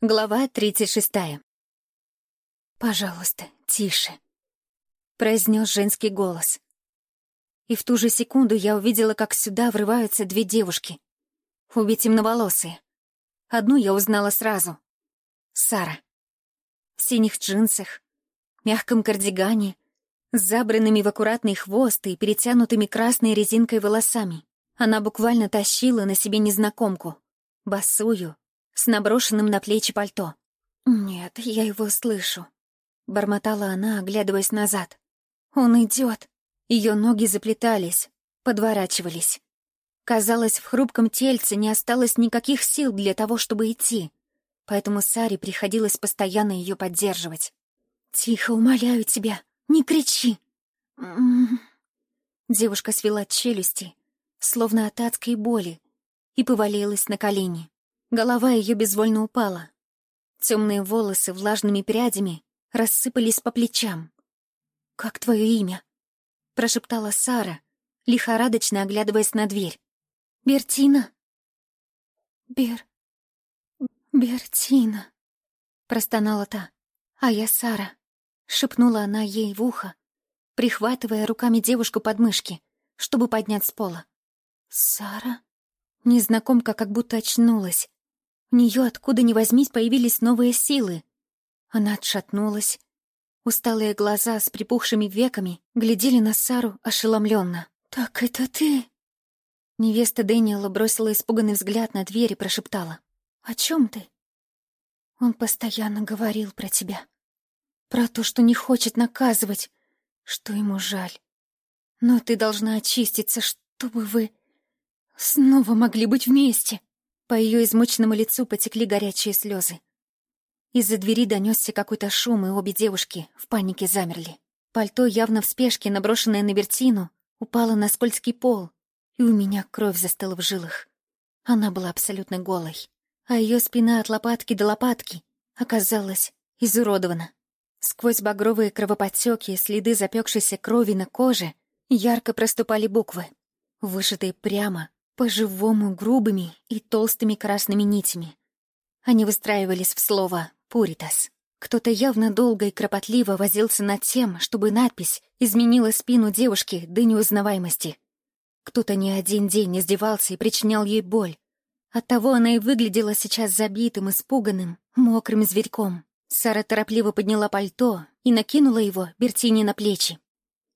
Глава тридцать шестая. «Пожалуйста, тише», — произнес женский голос. И в ту же секунду я увидела, как сюда врываются две девушки. Обе темноволосые. Одну я узнала сразу. Сара. В синих джинсах, мягком кардигане, с забранными в аккуратный хвост и перетянутыми красной резинкой волосами. Она буквально тащила на себе незнакомку, босую, с наброшенным на плечи пальто. «Нет, я его слышу», — бормотала она, оглядываясь назад. «Он идет. Ее ноги заплетались, подворачивались. Казалось, в хрупком тельце не осталось никаких сил для того, чтобы идти, поэтому Саре приходилось постоянно ее поддерживать. «Тихо, умоляю тебя, не кричи!» м-м-м. Девушка свела челюсти, словно от адской боли, и повалилась на колени. Голова ее безвольно упала. Темные волосы влажными прядями рассыпались по плечам. «Как твое имя?» — прошептала Сара, лихорадочно оглядываясь на дверь. «Бертина?» «Бер... Бертина», — простонала та. «А я Сара», — шепнула она ей в ухо, прихватывая руками девушку под мышки, чтобы поднять с пола. «Сара?» Незнакомка как будто очнулась, у нее откуда ни возьмись появились новые силы. Она отшатнулась. Усталые глаза с припухшими веками глядели на Сару ошеломленно. «Так это ты?» Невеста Дэниела бросила испуганный взгляд на дверь и прошептала. «О чем ты?» Он постоянно говорил про тебя. Про то, что не хочет наказывать, что ему жаль. Но ты должна очиститься, чтобы вы снова могли быть вместе. По ее измученному лицу потекли горячие слезы. Из-за двери донесся какой-то шум, и обе девушки в панике замерли. Пальто, явно в спешке, наброшенное на вертину, упало на скользкий пол, и у меня кровь застыла в жилах. Она была абсолютно голой, а ее спина от лопатки до лопатки оказалась изуродована. Сквозь багровые кровоподтеки и следы запекшейся крови на коже ярко проступали буквы, вышитые прямо по-живому грубыми и толстыми красными нитями. Они выстраивались в слово «пуритас». Кто-то явно долго и кропотливо возился над тем, чтобы надпись изменила спину девушки до неузнаваемости. Кто-то не один день издевался и причинял ей боль. Оттого она и выглядела сейчас забитым, испуганным, мокрым зверьком. Сара торопливо подняла пальто и накинула его Бертине на плечи.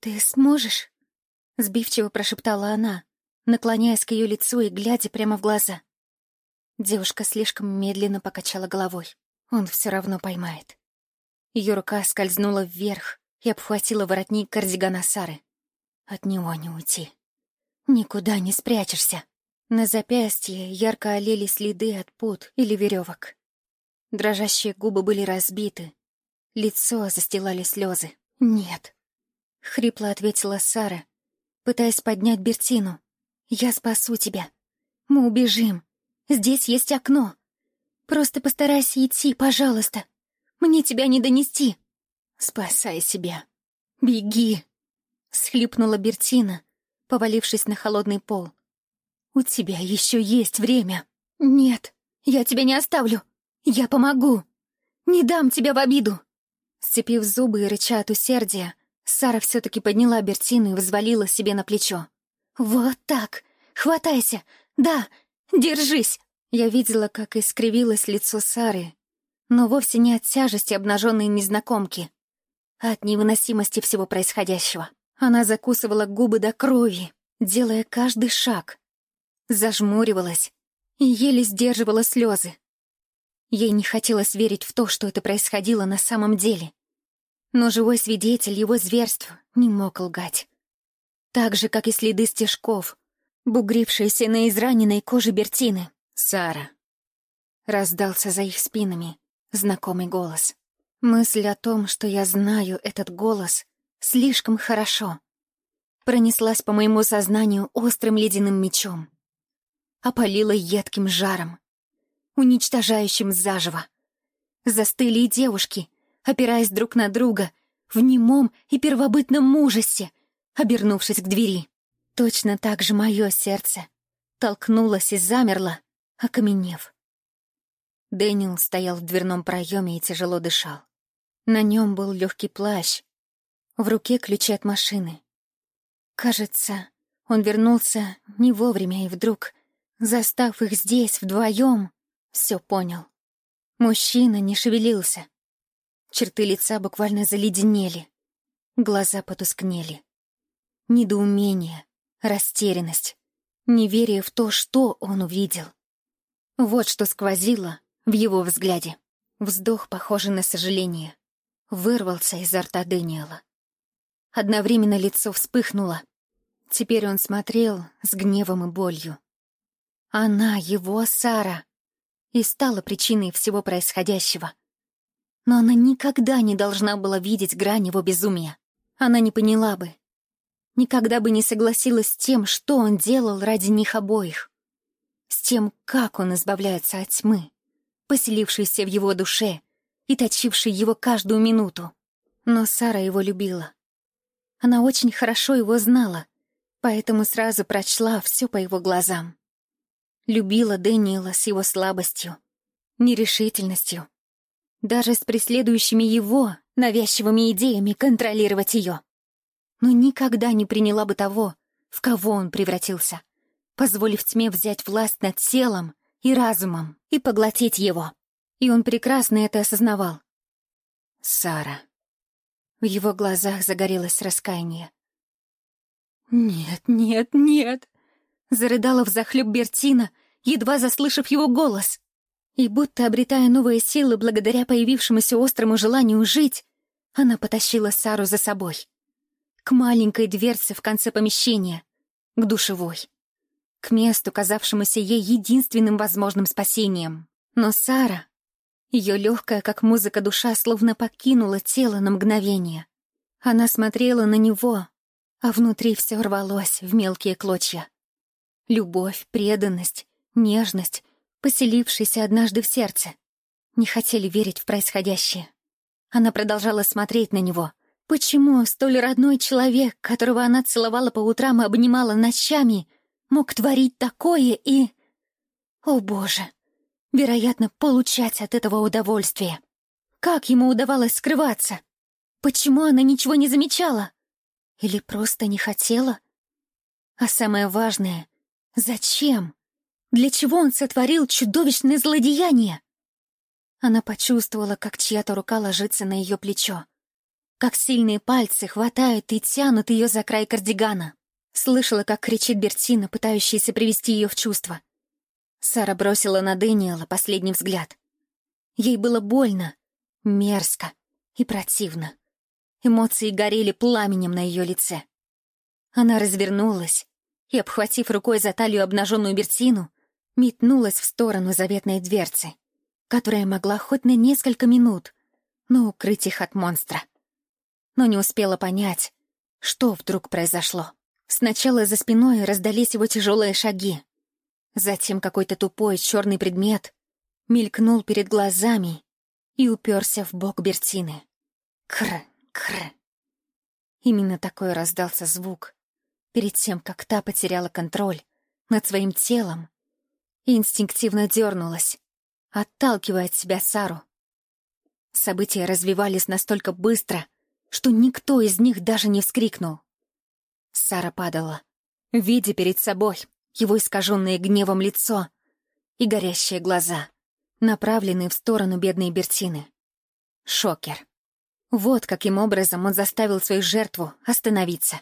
«Ты сможешь?» — сбивчиво прошептала она, наклоняясь к ее лицу и глядя прямо в глаза. Девушка слишком медленно покачала головой. Он все равно поймает. Ее рука скользнула вверх и обхватила воротник кардигана Сары. От него не уйти. Никуда не спрячешься. На запястье ярко олели следы от пут или веревок. Дрожащие губы были разбиты. Лицо застилали слезы. «Нет», — хрипло ответила Сара, пытаясь поднять Бертину. «Я спасу тебя. Мы убежим. Здесь есть окно. Просто постарайся идти, пожалуйста. Мне тебя не донести». «Спасай себя. Беги!» — схлипнула Бертина, повалившись на холодный пол. «У тебя еще есть время». «Нет, я тебя не оставлю. Я помогу. Не дам тебя в обиду». Сцепив зубы и рыча от усердия, Сара все-таки подняла Бертину и взвалила себе на плечо. «Вот так! Хватайся! Да! Держись!» Я видела, как искривилось лицо Сары, но вовсе не от тяжести обнаженной незнакомки, а от невыносимости всего происходящего. Она закусывала губы до крови, делая каждый шаг. Зажмуривалась и еле сдерживала слезы. Ей не хотелось верить в то, что это происходило на самом деле. Но живой свидетель его зверств не мог лгать так же, как и следы стежков, бугрившиеся на израненной коже Бертины. «Сара!» Раздался за их спинами знакомый голос. Мысль о том, что я знаю этот голос, слишком хорошо, пронеслась по моему сознанию острым ледяным мечом. Опалила едким жаром, уничтожающим заживо. Застыли и девушки, опираясь друг на друга, в немом и первобытном ужасе, обернувшись к двери. Точно так же мое сердце толкнулось и замерло, окаменев. Дэниел стоял в дверном проеме и тяжело дышал. На нем был легкий плащ, в руке ключи от машины. Кажется, он вернулся не вовремя и вдруг, застав их здесь вдвоем, все понял. Мужчина не шевелился. Черты лица буквально заледенели. Глаза потускнели. Недоумение, растерянность, неверие в то, что он увидел. Вот что сквозило в его взгляде. Вздох, похожий на сожаление, вырвался изо рта Дэниела. Одновременно лицо вспыхнуло. Теперь он смотрел с гневом и болью. Она, его Сара, и стала причиной всего происходящего. Но она никогда не должна была видеть грань его безумия. Она не поняла бы. Никогда бы не согласилась с тем, что он делал ради них обоих. С тем, как он избавляется от тьмы, поселившейся в его душе и точившей его каждую минуту. Но Сара его любила. Она очень хорошо его знала, поэтому сразу прочла все по его глазам. Любила Дэниела с его слабостью, нерешительностью, даже с преследующими его навязчивыми идеями контролировать ее. Но никогда не приняла бы того, в кого он превратился, позволив тьме взять власть над телом и разумом и поглотить его. И он прекрасно это осознавал. Сара. В его глазах загорелось раскаяние. «Нет, нет, нет!» Зарыдала взахлеб Бертина, едва заслышав его голос. И будто обретая новые силы благодаря появившемуся острому желанию жить, она потащила Сару за собой. К маленькой дверце в конце помещения, к душевой. К месту, казавшемуся ей единственным возможным спасением. Но Сара, ее легкая, как музыка душа, словно покинула тело на мгновение. Она смотрела на него, а внутри все рвалось в мелкие клочья. Любовь, преданность, нежность, поселившиеся однажды в сердце, не хотели верить в происходящее. Она продолжала смотреть на него. Почему столь родной человек, которого она целовала по утрам и обнимала ночами, мог творить такое и... О, Боже! Вероятно, получать от этого удовольствие. Как ему удавалось скрываться? Почему она ничего не замечала? Или просто не хотела? А самое важное, Зачем? Для чего он сотворил чудовищное злодеяние? Она почувствовала, как чья-то рука ложится на ее плечо. Как сильные пальцы хватают и тянут ее за край кардигана. Слышала, как кричит Бертина, пытающаяся привести ее в чувство. Сара бросила на Дэниела последний взгляд. Ей было больно, мерзко и противно. Эмоции горели пламенем на ее лице. Она развернулась и, обхватив рукой за талию обнаженную Бертину, метнулась в сторону заветной дверцы, которая могла хоть на несколько минут, но укрыть их от монстра. Но не успела понять, что вдруг произошло. Сначала за спиной раздались его тяжелые шаги. Затем какой-то тупой черный предмет мелькнул перед глазами и уперся в бок Бертины. Кр, кр. Именно такой раздался звук, перед тем, как та потеряла контроль над своим телом и инстинктивно дернулась, отталкивая от себя Сару. События развивались настолько быстро, что никто из них даже не вскрикнул. Сара падала, видя перед собой его искаженное гневом лицо и горящие глаза, направленные в сторону бедной Бертины. Шокер. Вот каким образом он заставил свою жертву остановиться.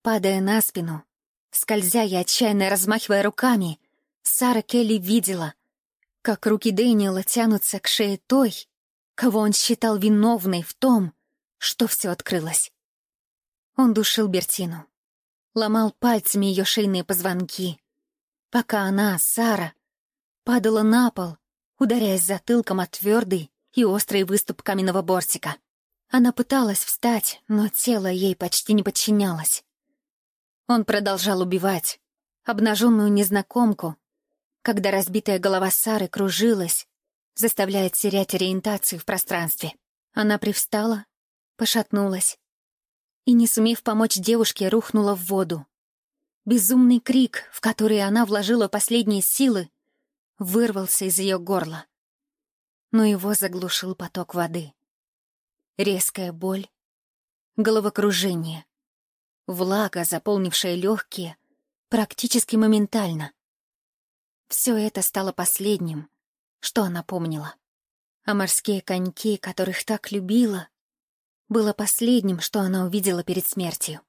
Падая на спину, скользя и отчаянно размахивая руками, Сара Келли видела, как руки Дэниела тянутся к шее той, кого он считал виновной в том, что все открылось. Он душил Бертину, ломал пальцами ее шейные позвонки, пока она, Сара, падала на пол, ударяясь затылком от твердый и острый выступ каменного бортика. Она пыталась встать, но тело ей почти не подчинялось. Он продолжал убивать обнаженную незнакомку, когда разбитая голова Сары кружилась, заставляя терять ориентацию в пространстве. Она привстала, пошатнулась и, не сумев помочь девушке, рухнула в воду. Безумный крик, в который она вложила последние силы, вырвался из ее горла. но его заглушил поток воды. Резкая боль, головокружение, влага, заполнившая легкие, практически моментально. Все это стало последним, что она помнила. А морские коньки, которых так любила, было последним, что она увидела перед смертью.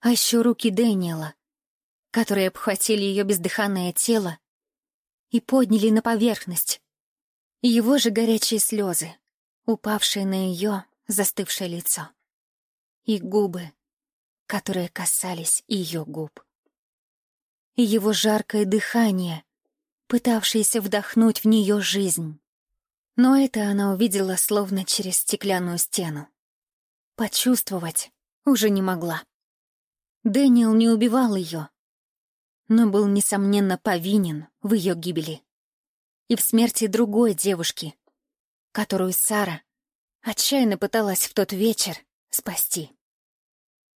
А еще руки Дэниела, которые обхватили ее бездыханное тело и подняли на поверхность. Его же горячие слезы, упавшие на ее застывшее лицо. И губы, которые касались ее губ. И его жаркое дыхание, пытавшееся вдохнуть в нее жизнь. Но это она увидела словно через стеклянную стену. Почувствовать уже не могла. Дэниел не убивал ее, но был, несомненно, повинен в ее гибели и в смерти другой девушки, которую Сара отчаянно пыталась в тот вечер спасти.